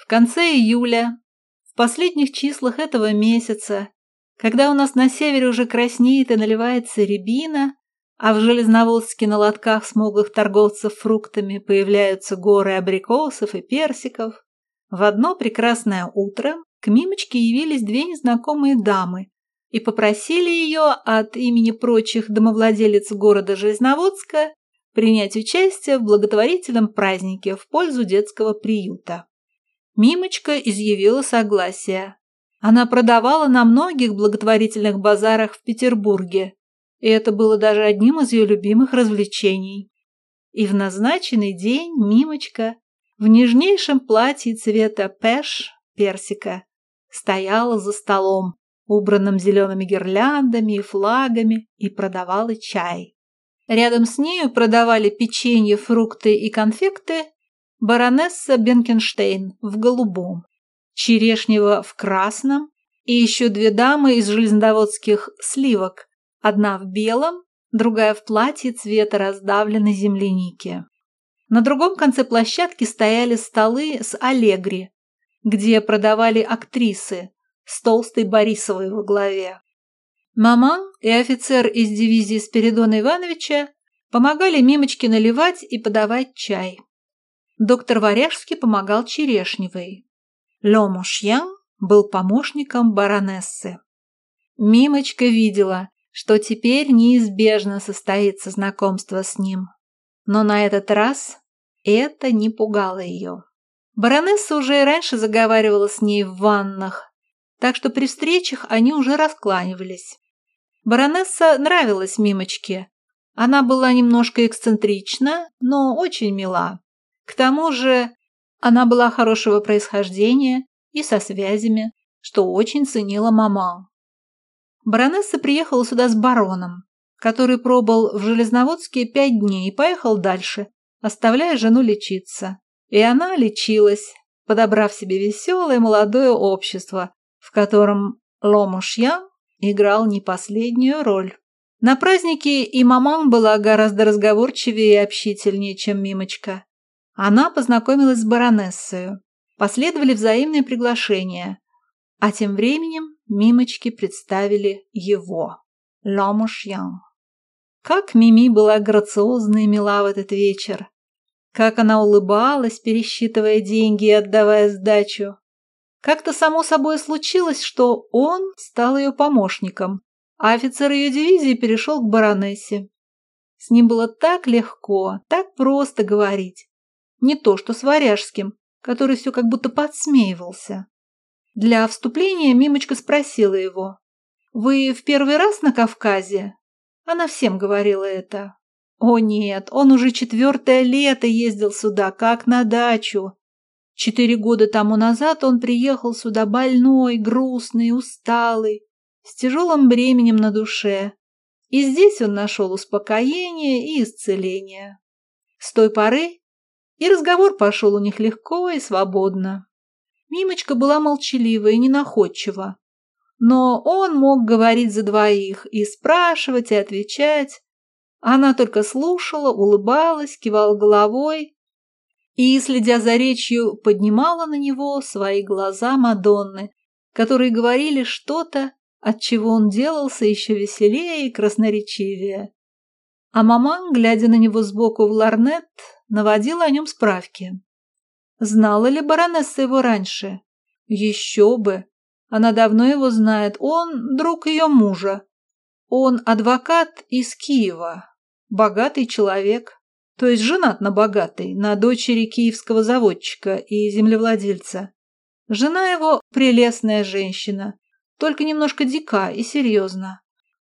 В конце июля, в последних числах этого месяца, когда у нас на севере уже краснеет и наливается рябина, а в Железноводске на лотках смуглых торговцев фруктами появляются горы абрикосов и персиков, в одно прекрасное утро к Мимочке явились две незнакомые дамы и попросили ее от имени прочих домовладелец города Железноводска принять участие в благотворительном празднике в пользу детского приюта. Мимочка изъявила согласие. Она продавала на многих благотворительных базарах в Петербурге, и это было даже одним из ее любимых развлечений. И в назначенный день Мимочка в нежнейшем платье цвета пеш, персика, стояла за столом, убранным зелеными гирляндами и флагами, и продавала чай. Рядом с нею продавали печенье, фрукты и конфекты баронесса Бенкенштейн в голубом, черешнева в красном и еще две дамы из железнодоводских сливок, одна в белом, другая в платье цвета раздавленной земляники. На другом конце площадки стояли столы с аллегри, где продавали актрисы с толстой Борисовой во главе. Маман и офицер из дивизии Спиридона Ивановича помогали Мимочке наливать и подавать чай. Доктор Варяжский помогал Черешневой. Лё Мушьян был помощником баронессы. Мимочка видела, что теперь неизбежно состоится знакомство с ним. Но на этот раз это не пугало ее. Баронесса уже и раньше заговаривала с ней в ваннах, так что при встречах они уже раскланивались. Баронесса нравилась Мимочке. Она была немножко эксцентрична, но очень мила. К тому же она была хорошего происхождения и со связями, что очень ценила мама. Баронесса приехала сюда с бароном, который пробыл в Железноводске пять дней и поехал дальше, оставляя жену лечиться. И она лечилась, подобрав себе веселое молодое общество, в котором Ломушьян играл не последнюю роль. На празднике и маман была гораздо разговорчивее и общительнее, чем Мимочка. Она познакомилась с баронессой. Последовали взаимные приглашения. А тем временем Мимочке представили его, Ломушьян. Как Мими была грациозна и мила в этот вечер. Как она улыбалась, пересчитывая деньги и отдавая сдачу. Как-то само собой случилось, что он стал ее помощником, а офицер ее дивизии перешел к баронессе. С ним было так легко, так просто говорить. Не то что с Варяжским, который все как будто подсмеивался. Для вступления Мимочка спросила его. «Вы в первый раз на Кавказе?» Она всем говорила это. О нет, он уже четвертое лето ездил сюда, как на дачу. Четыре года тому назад он приехал сюда больной, грустный, усталый, с тяжелым бременем на душе. И здесь он нашел успокоение и исцеление. С той поры и разговор пошел у них легко и свободно. Мимочка была молчалива и ненаходчива. Но он мог говорить за двоих и спрашивать, и отвечать, она только слушала, улыбалась, кивала головой и, следя за речью, поднимала на него свои глаза Мадонны, которые говорили что-то, от чего он делался еще веселее и красноречивее. А маман, глядя на него сбоку в ларнет, наводила о нем справки. Знала ли баронесса его раньше? Еще бы! Она давно его знает, он друг ее мужа. Он адвокат из Киева, богатый человек, то есть женат на богатой, на дочери киевского заводчика и землевладельца. Жена его – прелестная женщина, только немножко дика и серьезна.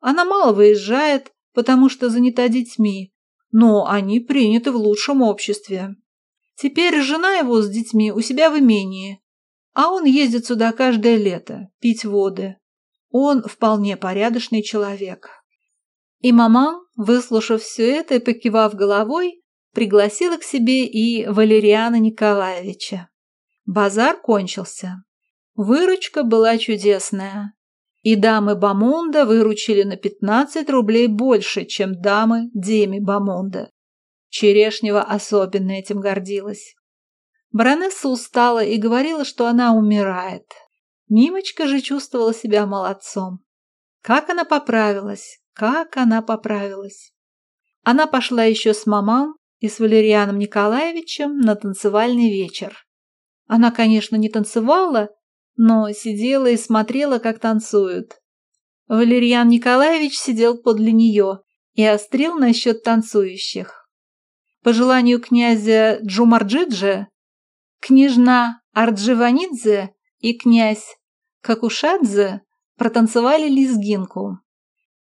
Она мало выезжает, потому что занята детьми, но они приняты в лучшем обществе. Теперь жена его с детьми у себя в имении, а он ездит сюда каждое лето пить воды. Он вполне порядочный человек. И мама, выслушав все это и покивав головой, пригласила к себе и Валериана Николаевича. Базар кончился. Выручка была чудесная. И дамы Бамонда выручили на 15 рублей больше, чем дамы Деми Бамонда. Черешнева особенно этим гордилась. Баронесса устала и говорила, что она умирает. Мимочка же чувствовала себя молодцом. Как она поправилась, как она поправилась. Она пошла еще с маман и с Валерианом Николаевичем на танцевальный вечер. Она, конечно, не танцевала, но сидела и смотрела, как танцуют. Валерьян Николаевич сидел подле нее и острил насчет танцующих. По желанию князя Джумарджиджа, княжна Ардживанидзе и князь Какушадзе протанцевали лезгинку.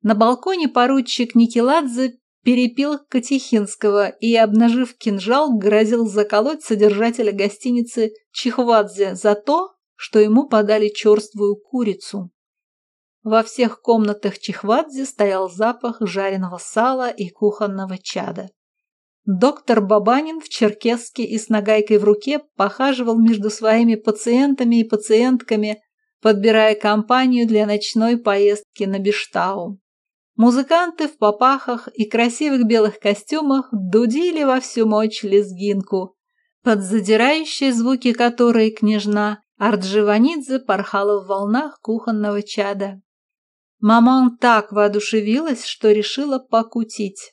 На балконе поручик Никеладзе перепил Катехинского и, обнажив кинжал, грозил заколоть содержателя гостиницы Чихвадзе за то, что ему подали черствую курицу. Во всех комнатах Чихвадзе стоял запах жареного сала и кухонного чада. Доктор Бабанин в черкеске и с нагайкой в руке похаживал между своими пациентами и пациентками, подбирая компанию для ночной поездки на Биштау. Музыканты в попахах и красивых белых костюмах дудили во всю мощь лезгинку, под задирающие звуки которой княжна Ардживанидзе порхала в волнах кухонного чада. Маман так воодушевилась, что решила покутить.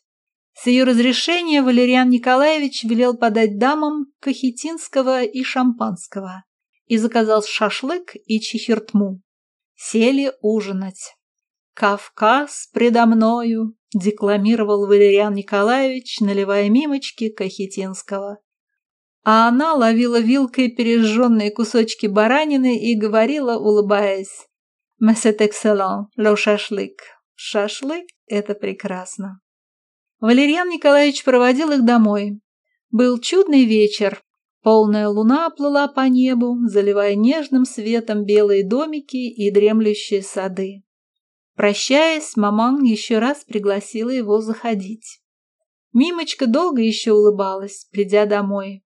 С ее разрешения Валериан Николаевич велел подать дамам кахетинского и шампанского и заказал шашлык и чехиртму. Сели ужинать. «Кавказ предо мною», — декламировал Валериан Николаевич, наливая мимочки Кахетинского. А она ловила вилкой пережженные кусочки баранины и говорила, улыбаясь, «Mais c'est excellent, le шашлык». Шашлык — это прекрасно. Валерьян Николаевич проводил их домой. Был чудный вечер. Полная луна плыла по небу, заливая нежным светом белые домики и дремлющие сады. Прощаясь, маман еще раз пригласила его заходить. Мимочка долго еще улыбалась, придя домой.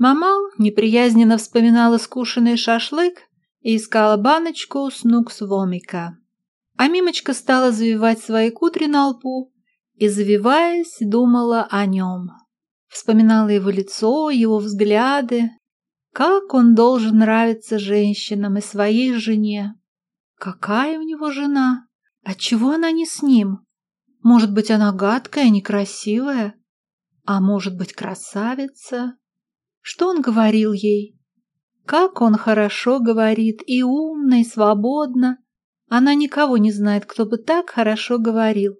Мама неприязненно вспоминала скушенный шашлык и искала баночку с нукс-вомика. А Мимочка стала завивать свои кудри на лбу и, завиваясь, думала о нем. Вспоминала его лицо, его взгляды. Как он должен нравиться женщинам и своей жене. Какая у него жена? Отчего она не с ним? Может быть, она гадкая, некрасивая? А может быть, красавица? Что он говорил ей? Как он хорошо говорит, и умно, и свободно. Она никого не знает, кто бы так хорошо говорил.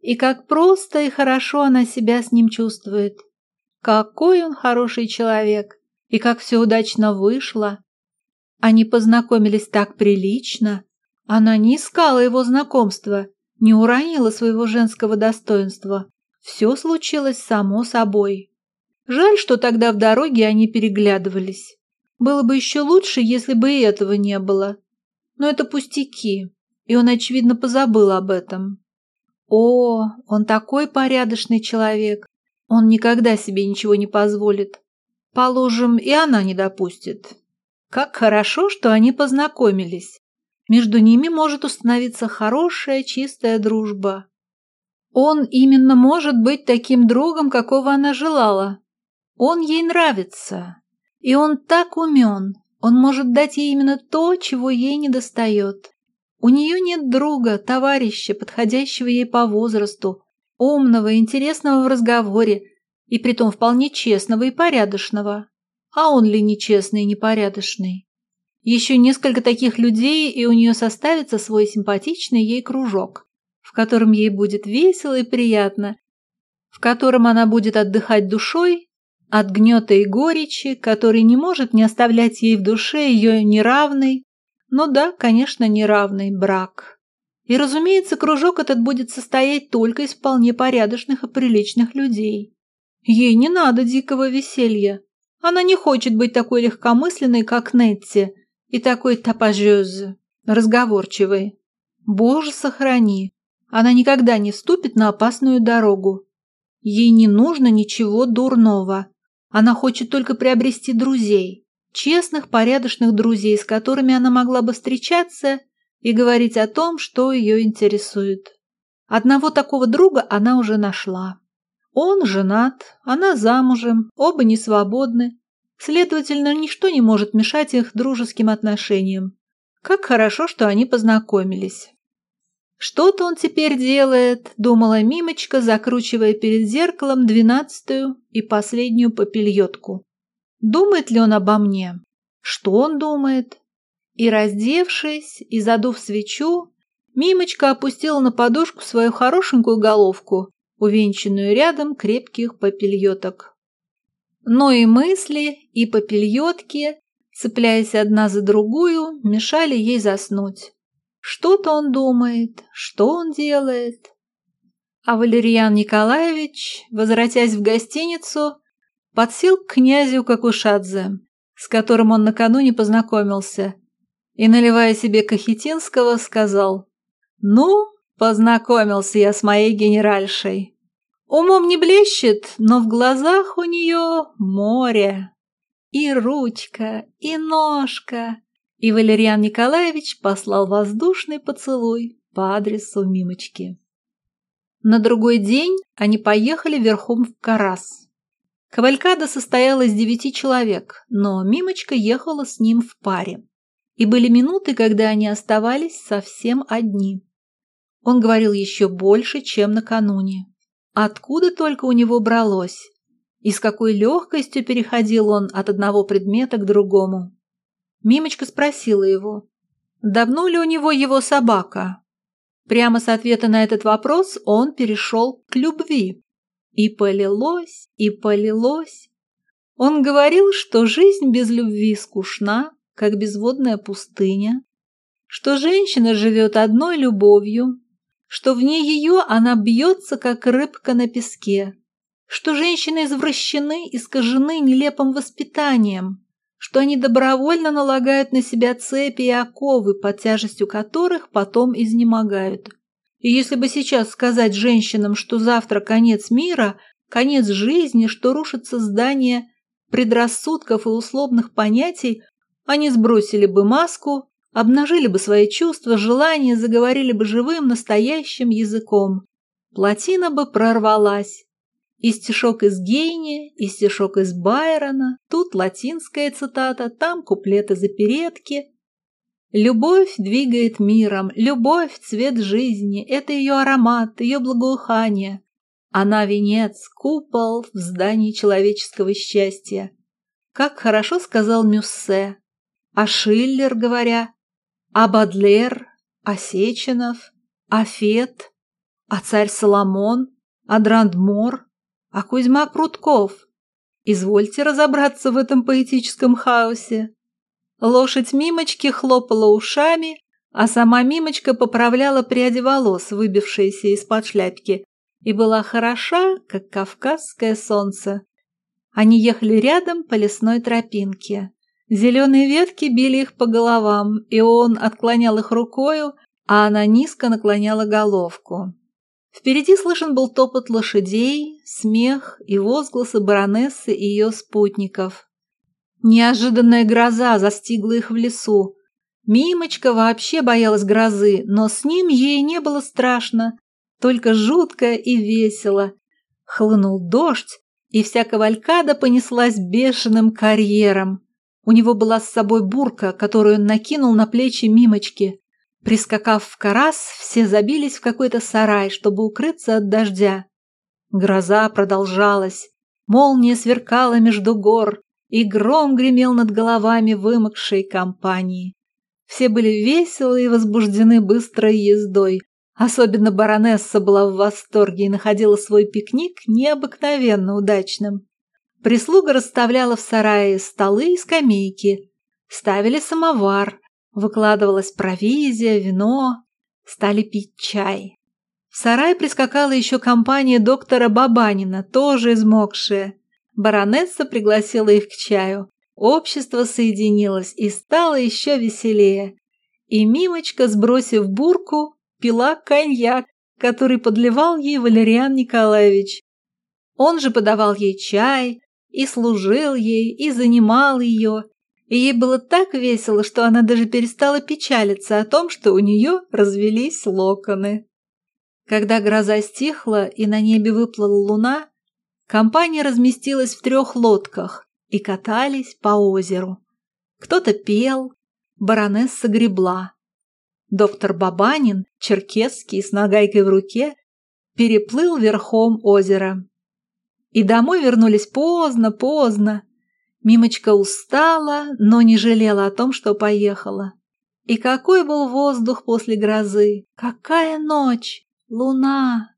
И как просто и хорошо она себя с ним чувствует. Какой он хороший человек, и как все удачно вышло. Они познакомились так прилично. Она не искала его знакомства, не уронила своего женского достоинства. Все случилось само собой. Жаль, что тогда в дороге они переглядывались. Было бы еще лучше, если бы и этого не было. Но это пустяки, и он, очевидно, позабыл об этом. О, он такой порядочный человек. Он никогда себе ничего не позволит. Положим, и она не допустит. Как хорошо, что они познакомились. Между ними может установиться хорошая, чистая дружба. Он именно может быть таким другом, какого она желала. Он ей нравится. И он так умен. Он может дать ей именно то, чего ей не достает. У нее нет друга, товарища, подходящего ей по возрасту, умного, интересного в разговоре, и притом вполне честного и порядочного. А он ли нечестный и непорядочный? Еще несколько таких людей, и у нее составится свой симпатичный ей кружок, в котором ей будет весело и приятно, в котором она будет отдыхать душой от гнета и горечи, который не может не оставлять ей в душе ее неравный, ну да, конечно, неравный брак. И, разумеется, кружок этот будет состоять только из вполне порядочных и приличных людей. Ей не надо дикого веселья. Она не хочет быть такой легкомысленной, как Нетти, и такой тапажёз, разговорчивой. Боже, сохрани! Она никогда не вступит на опасную дорогу. Ей не нужно ничего дурного. Она хочет только приобрести друзей честных, порядочных друзей, с которыми она могла бы встречаться и говорить о том, что ее интересует. Одного такого друга она уже нашла. Он женат, она замужем, оба не свободны. Следовательно, ничто не может мешать их дружеским отношениям. Как хорошо, что они познакомились. «Что-то он теперь делает», — думала Мимочка, закручивая перед зеркалом двенадцатую и последнюю попельотку. «Думает ли он обо мне? Что он думает?» И, раздевшись и задув свечу, Мимочка опустила на подушку свою хорошенькую головку, увенчанную рядом крепких попельоток. Но и мысли, и попельотки, цепляясь одна за другую, мешали ей заснуть. Что-то он думает, что он делает. А Валерьян Николаевич, возвратясь в гостиницу, подсел к князю Какушадзе, с которым он накануне познакомился, и, наливая себе Кахетинского, сказал «Ну, познакомился я с моей генеральшей. Умом не блещет, но в глазах у нее море. И ручка, и ножка, и Валерьян Николаевич послал воздушный поцелуй по адресу Мимочки. На другой день они поехали верхом в Карас. Кавалькада состояла из девяти человек, но Мимочка ехала с ним в паре. И были минуты, когда они оставались совсем одни. Он говорил еще больше, чем накануне. Откуда только у него бралось? И с какой легкостью переходил он от одного предмета к другому. Мимочка спросила его, давно ли у него его собака. Прямо с ответа на этот вопрос он перешел к любви. И полилось, и полилось. Он говорил, что жизнь без любви скучна, как безводная пустыня, что женщина живет одной любовью, что вне ее она бьется, как рыбка на песке, что женщины извращены, искажены нелепым воспитанием, что они добровольно налагают на себя цепи и оковы, под тяжестью которых потом изнемогают. И если бы сейчас сказать женщинам, что завтра конец мира, конец жизни, что рушится здание предрассудков и условных понятий, они сбросили бы маску, обнажили бы свои чувства, желания, заговорили бы живым, настоящим языком. Плотина бы прорвалась, и стишок из Гейни, и стишок из Байрона, тут латинская цитата, там куплеты заперетки. Любовь двигает миром, любовь – цвет жизни, это ее аромат, ее благоухание. Она – венец, купол в здании человеческого счастья. Как хорошо сказал Мюссе. А Шиллер, говоря, а Бадлер, а Сеченов, а Фет, а царь Соломон, а Драндмор, а Кузьма Прутков. Извольте разобраться в этом поэтическом хаосе. Лошадь Мимочки хлопала ушами, а сама Мимочка поправляла пряди волос, выбившиеся из-под шляпки, и была хороша, как кавказское солнце. Они ехали рядом по лесной тропинке. Зеленые ветки били их по головам, и он отклонял их рукою, а она низко наклоняла головку. Впереди слышен был топот лошадей, смех и возгласы баронессы и ее спутников. Неожиданная гроза застигла их в лесу. Мимочка вообще боялась грозы, но с ним ей не было страшно, только жутко и весело. Хлынул дождь, и вся кавалькада понеслась бешеным карьером. У него была с собой бурка, которую он накинул на плечи Мимочки. Прискакав в Карас, все забились в какой-то сарай, чтобы укрыться от дождя. Гроза продолжалась, молния сверкала между гор, и гром гремел над головами вымокшей компании. Все были веселы и возбуждены быстрой ездой. Особенно баронесса была в восторге и находила свой пикник необыкновенно удачным. Прислуга расставляла в сарае столы и скамейки, ставили самовар, Выкладывалась провизия, вино, стали пить чай. В сарай прискакала еще компания доктора Бабанина, тоже измокшая. Баронесса пригласила их к чаю. Общество соединилось и стало еще веселее. И Мимочка, сбросив бурку, пила коньяк, который подливал ей Валериан Николаевич. Он же подавал ей чай, и служил ей, и занимал ее, и ей было так весело, что она даже перестала печалиться о том, что у нее развелись локоны. Когда гроза стихла и на небе выплыла луна, компания разместилась в трех лодках, и катались по озеру. Кто-то пел, баронесса гребла. Доктор Бабанин, черкесский, с нагайкой в руке, переплыл верхом озеро. И домой вернулись поздно, поздно. Мимочка устала, но не жалела о том, что поехала. И какой был воздух после грозы! Какая ночь! Луна!